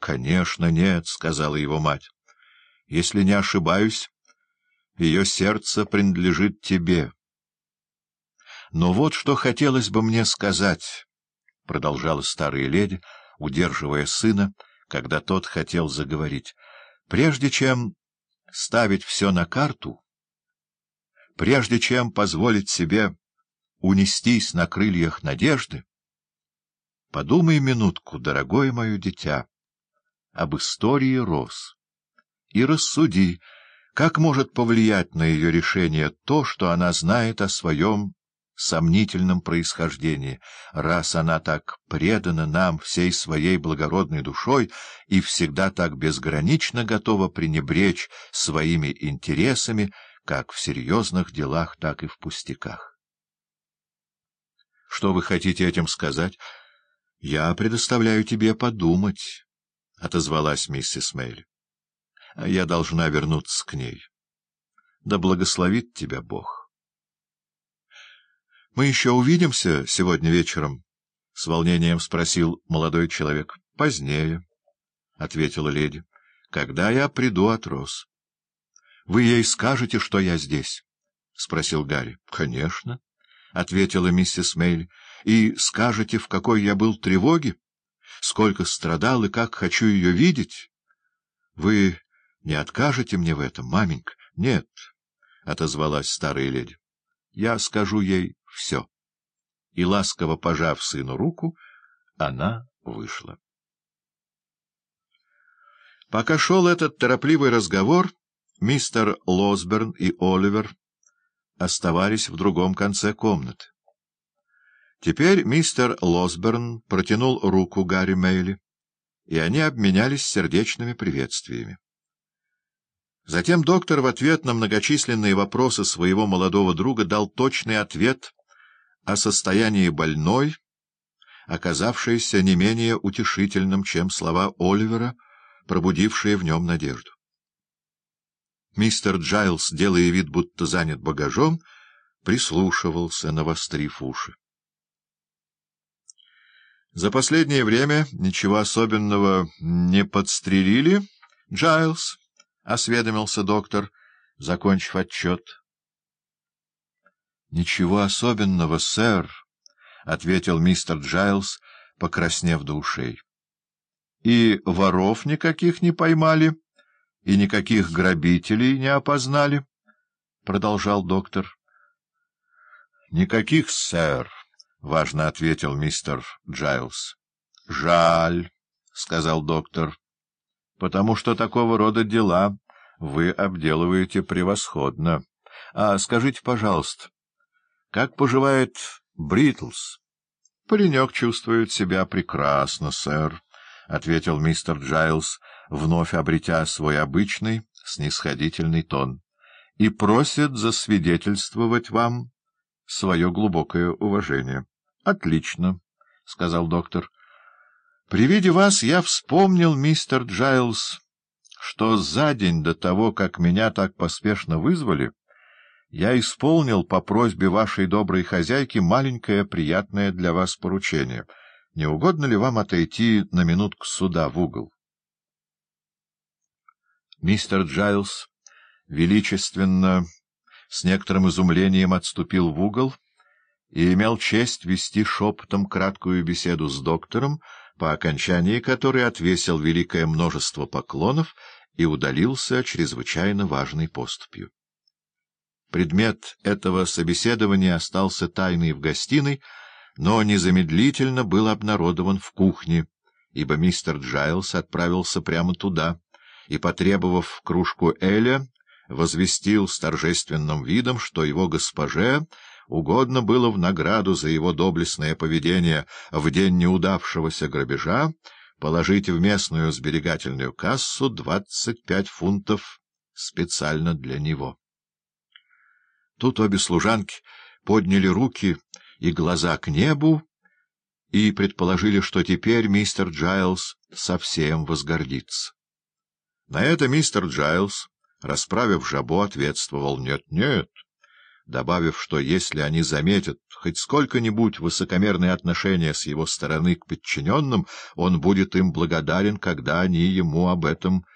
— Конечно, нет, — сказала его мать. — Если не ошибаюсь, ее сердце принадлежит тебе. — Но вот что хотелось бы мне сказать, — продолжала старая леди, удерживая сына, когда тот хотел заговорить. — Прежде чем ставить все на карту, прежде чем позволить себе унестись на крыльях надежды, подумай минутку, дорогое мое дитя, об истории роз и рассуди, как может повлиять на ее решение то, что она знает о своем сомнительном происхождении, раз она так предана нам всей своей благородной душой и всегда так безгранично готова пренебречь своими интересами, как в серьезных делах, так и в пустяках. Что вы хотите этим сказать? Я предоставляю тебе подумать, — отозвалась миссис Мейли. Я должна вернуться к ней. Да благословит тебя Бог. — Мы еще увидимся сегодня вечером? — с волнением спросил молодой человек. — Позднее, — ответила леди, — когда я приду от Роз. — Вы ей скажете, что я здесь? — спросил Гарри. — Конечно, — ответила миссис Мейли. — И скажете, в какой я был тревоге? Сколько страдал и как хочу ее видеть? Вы не откажете мне в этом, маменька? — Нет, — отозвалась старая леди. — Я скажу ей все. И, ласково пожав сыну руку, она вышла. Пока шел этот торопливый разговор, мистер Лосберн и Оливер оставались в другом конце комнаты. Теперь мистер Лосберн протянул руку Гарри Мейли, и они обменялись сердечными приветствиями. Затем доктор в ответ на многочисленные вопросы своего молодого друга дал точный ответ о состоянии больной, оказавшийся не менее утешительным, чем слова Оливера, пробудившие в нем надежду. Мистер Джайлс, делая вид, будто занят багажом, прислушивался, навострив уши. За последнее время ничего особенного не подстрелили, Джайлс? — осведомился доктор, закончив отчет. — Ничего особенного, сэр, — ответил мистер Джайлс, покраснев до ушей. — И воров никаких не поймали, и никаких грабителей не опознали, — продолжал доктор. — Никаких, сэр, — важно ответил мистер Джайлс. — Жаль, — сказал доктор потому что такого рода дела вы обделываете превосходно. А скажите, пожалуйста, как поживает Бритлс? — Паренек чувствует себя прекрасно, сэр, — ответил мистер Джайлс, вновь обретя свой обычный снисходительный тон, — и просит засвидетельствовать вам свое глубокое уважение. — Отлично, — сказал доктор. При виде вас я вспомнил, мистер Джайлз, что за день до того, как меня так поспешно вызвали, я исполнил по просьбе вашей доброй хозяйки маленькое приятное для вас поручение. Не угодно ли вам отойти на минутку сюда, в угол? Мистер Джайлз величественно, с некоторым изумлением отступил в угол и имел честь вести шепотом краткую беседу с доктором, по окончании которой отвесил великое множество поклонов и удалился чрезвычайно важной поступью. Предмет этого собеседования остался тайной в гостиной, но незамедлительно был обнародован в кухне, ибо мистер Джайлс отправился прямо туда и, потребовав кружку Эля, возвестил с торжественным видом, что его госпоже угодно было в награду за его доблестное поведение в день неудавшегося грабежа положить в местную сберегательную кассу двадцать пять фунтов специально для него. Тут обе служанки подняли руки и глаза к небу и предположили, что теперь мистер Джайлс совсем возгордится. На это мистер Джайлс, расправив жабо, ответствовал «Нет, нет». Добавив, что если они заметят хоть сколько-нибудь высокомерное отношение с его стороны к подчиненным, он будет им благодарен, когда они ему об этом